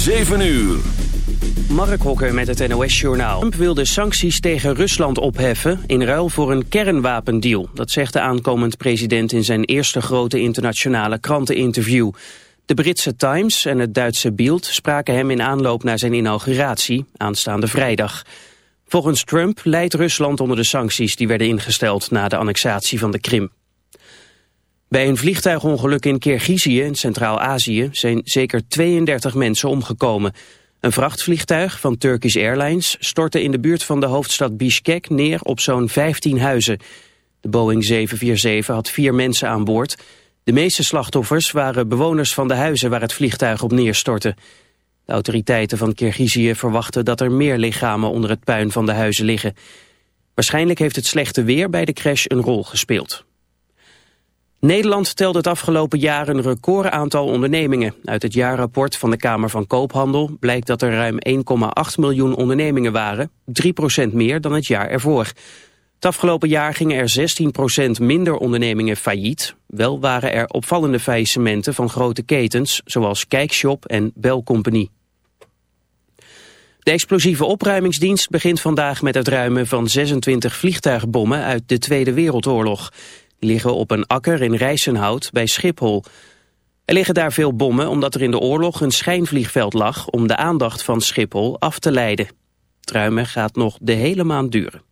7 uur. Mark Hokker met het NOS-journaal. Trump wil de sancties tegen Rusland opheffen in ruil voor een kernwapendeal. Dat zegt de aankomend president in zijn eerste grote internationale kranteninterview. De Britse Times en het Duitse Bild spraken hem in aanloop naar zijn inauguratie, aanstaande vrijdag. Volgens Trump leidt Rusland onder de sancties die werden ingesteld na de annexatie van de Krim. Bij een vliegtuigongeluk in Kirgizië in Centraal-Azië zijn zeker 32 mensen omgekomen. Een vrachtvliegtuig van Turkish Airlines stortte in de buurt van de hoofdstad Bishkek neer op zo'n 15 huizen. De Boeing 747 had vier mensen aan boord. De meeste slachtoffers waren bewoners van de huizen waar het vliegtuig op neerstortte. De autoriteiten van Kirgizië verwachten dat er meer lichamen onder het puin van de huizen liggen. Waarschijnlijk heeft het slechte weer bij de crash een rol gespeeld. Nederland telt het afgelopen jaar een recordaantal ondernemingen. Uit het jaarrapport van de Kamer van Koophandel blijkt dat er ruim 1,8 miljoen ondernemingen waren, 3% meer dan het jaar ervoor. Het afgelopen jaar gingen er 16% minder ondernemingen failliet. Wel waren er opvallende faillissementen van grote ketens, zoals Kijkshop en Bell Company. De explosieve opruimingsdienst begint vandaag met het ruimen van 26 vliegtuigbommen uit de Tweede Wereldoorlog liggen op een akker in Rijsenhout bij Schiphol. Er liggen daar veel bommen omdat er in de oorlog een schijnvliegveld lag om de aandacht van Schiphol af te leiden. Het ruimen gaat nog de hele maand duren.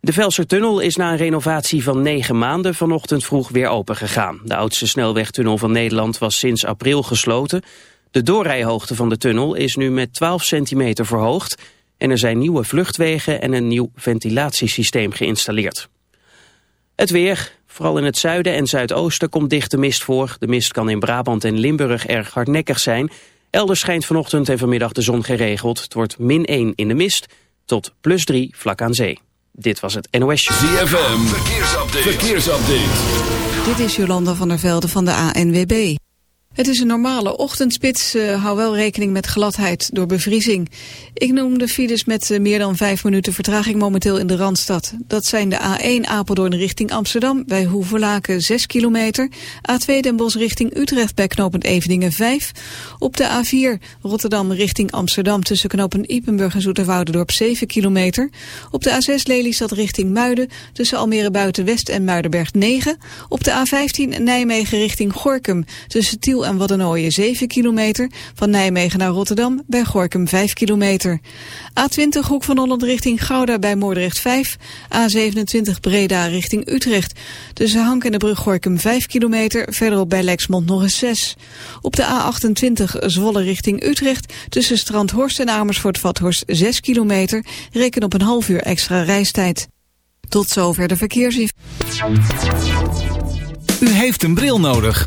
De Velsertunnel is na een renovatie van negen maanden vanochtend vroeg weer opengegaan. De oudste snelwegtunnel van Nederland was sinds april gesloten. De doorrijhoogte van de tunnel is nu met 12 centimeter verhoogd en er zijn nieuwe vluchtwegen en een nieuw ventilatiesysteem geïnstalleerd. Het weer, vooral in het zuiden en zuidoosten komt dichte mist voor. De mist kan in Brabant en Limburg erg hardnekkig zijn. Elders schijnt vanochtend en vanmiddag de zon geregeld. Het wordt min 1 in de mist tot plus 3 vlak aan zee. Dit was het NOS ZFM, verkeersupdate. verkeersupdate. Dit is Jolanda van der Velde van de ANWB. Het is een normale ochtendspits. Uh, hou wel rekening met gladheid door bevriezing. Ik noem de files met uh, meer dan vijf minuten vertraging momenteel in de Randstad. Dat zijn de A1 Apeldoorn richting Amsterdam bij Hoevelaken 6 kilometer. A2 Den Bosch richting Utrecht bij knooppunt Eveningen 5. Op de A4 Rotterdam richting Amsterdam tussen knooppunt Ipenburg en Zoeterwoudendorp 7 kilometer. Op de A6 Lelystad richting Muiden tussen Almere Buitenwest en Muidenberg 9. Op de A15 Nijmegen richting Gorkum tussen Tiel en Waddenooien 7 kilometer. Van Nijmegen naar Rotterdam bij Gorkum 5 kilometer. A20 Hoek van Holland richting Gouda bij Moordrecht 5. A27 Breda richting Utrecht. Tussen Hank en de brug Gorkum 5 kilometer. Verderop bij Lexmond nog eens 6. Op de A28 Zwolle richting Utrecht. Tussen Strandhorst en Amersfoort-Vathorst 6 kilometer. Reken op een half uur extra reistijd. Tot zover de verkeersinformatie. U heeft een bril nodig.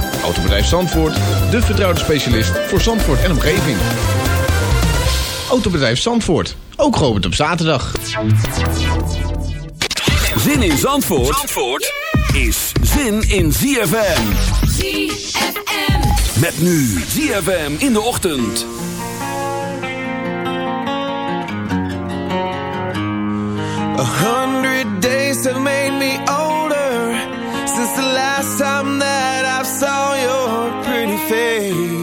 Autobedrijf Zandvoort, de vertrouwde specialist voor Zandvoort en omgeving. Autobedrijf Zandvoort, ook geopend op zaterdag. Zin in Zandvoort, Zandvoort is zin in ZFM. ZFM. Met nu ZFM in de ochtend. A hundred days have made me older since the last time that I saw your pretty face.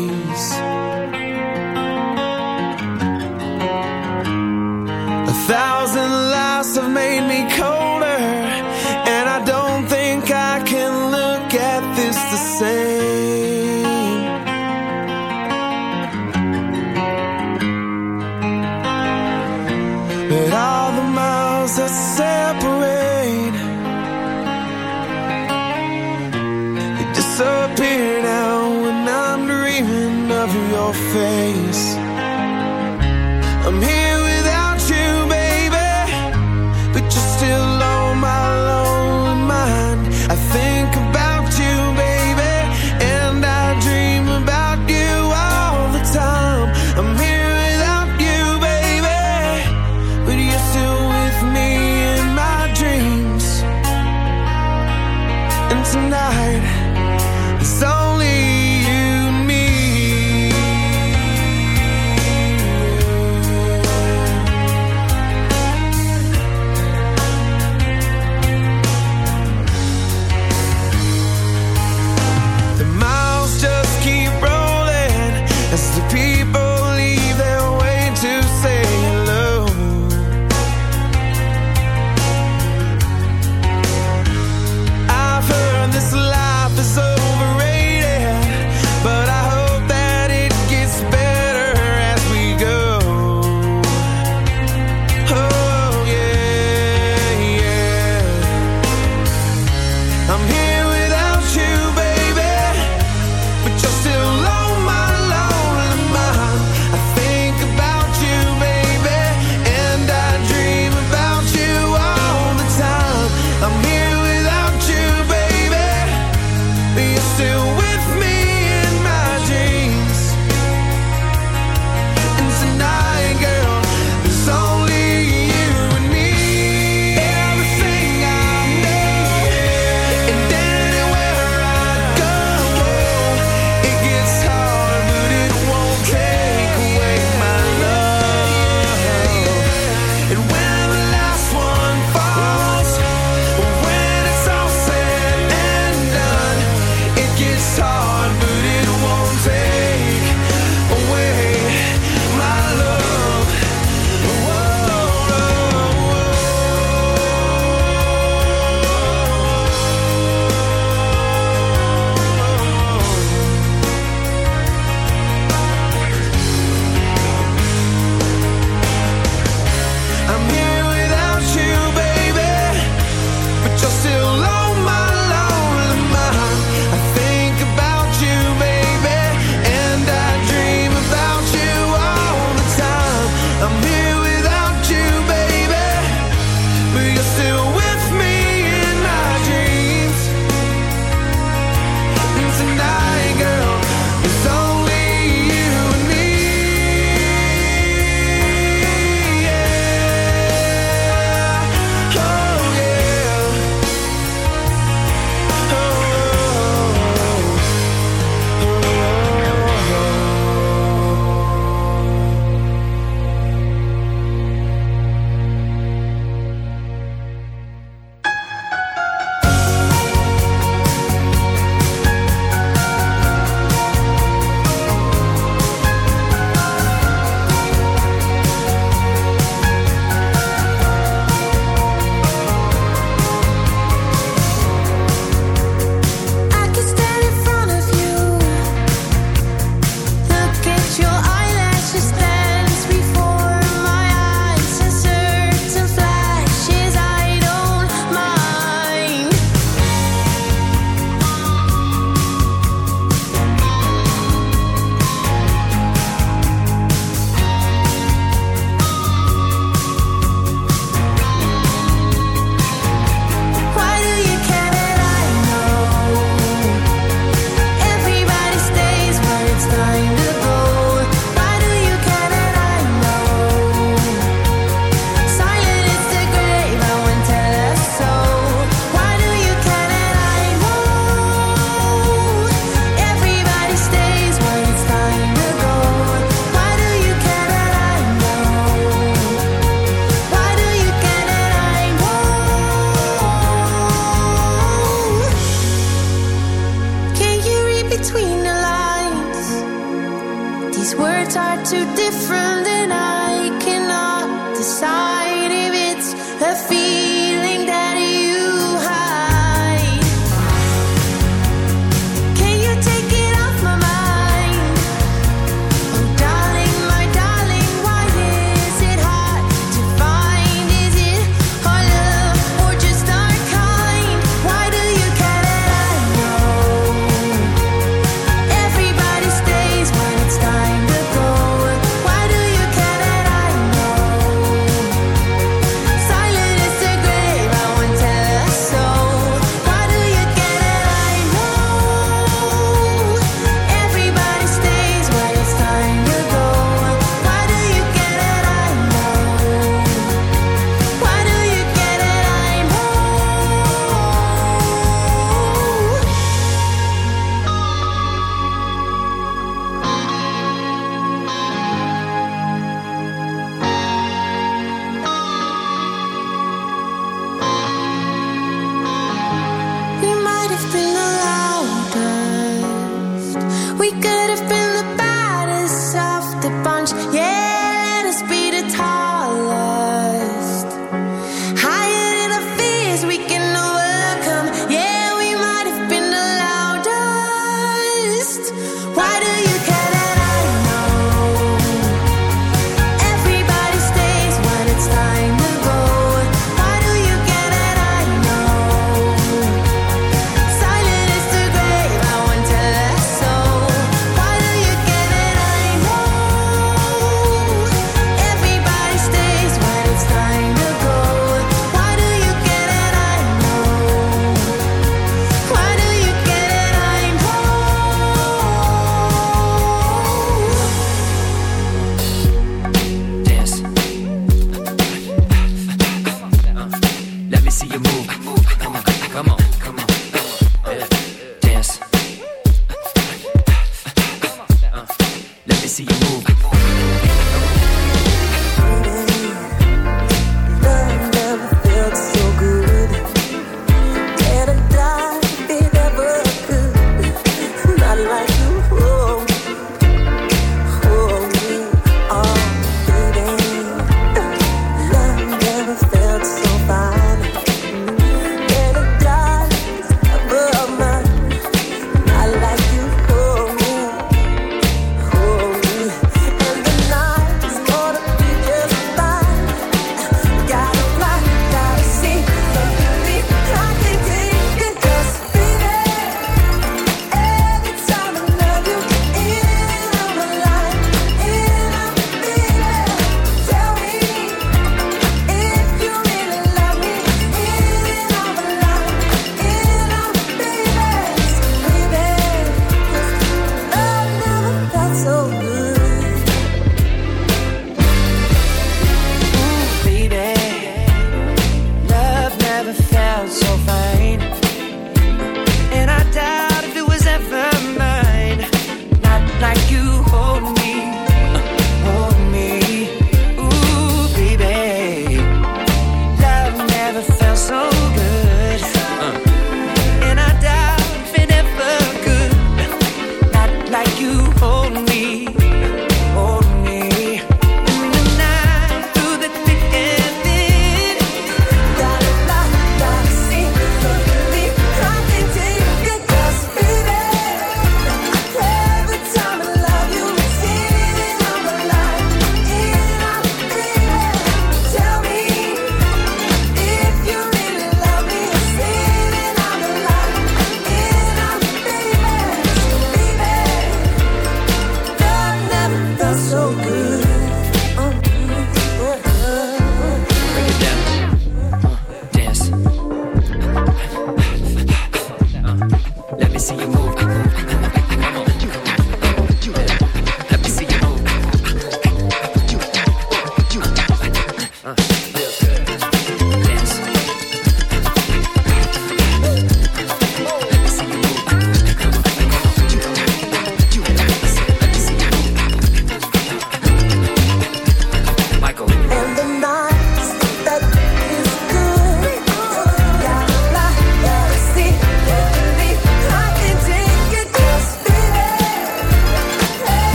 It gets hard,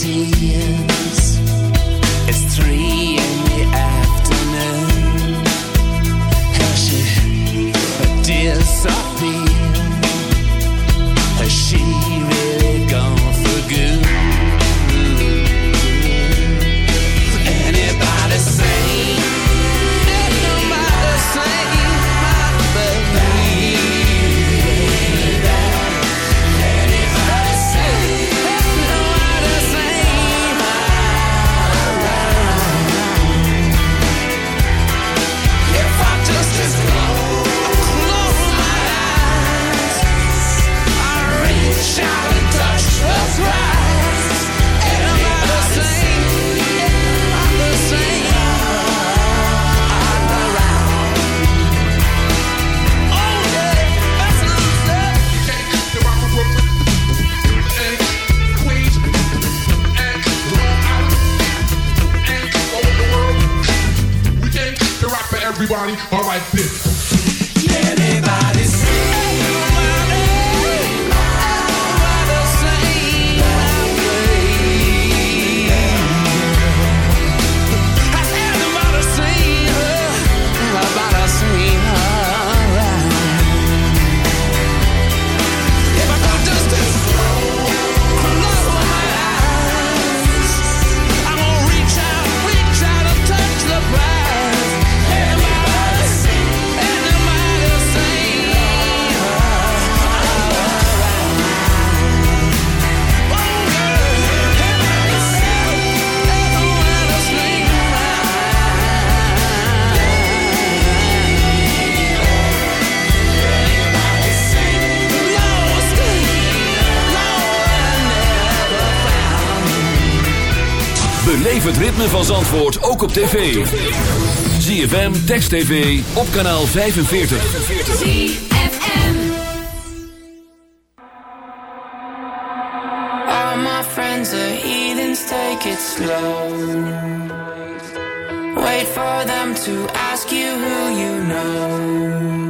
See. Beleef het ritme van Zandvoort ook op tv. ZFM, Text TV, op kanaal 45. All my friends are heathens, take it slow. Wait for them to ask you who you know.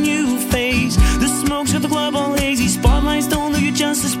just as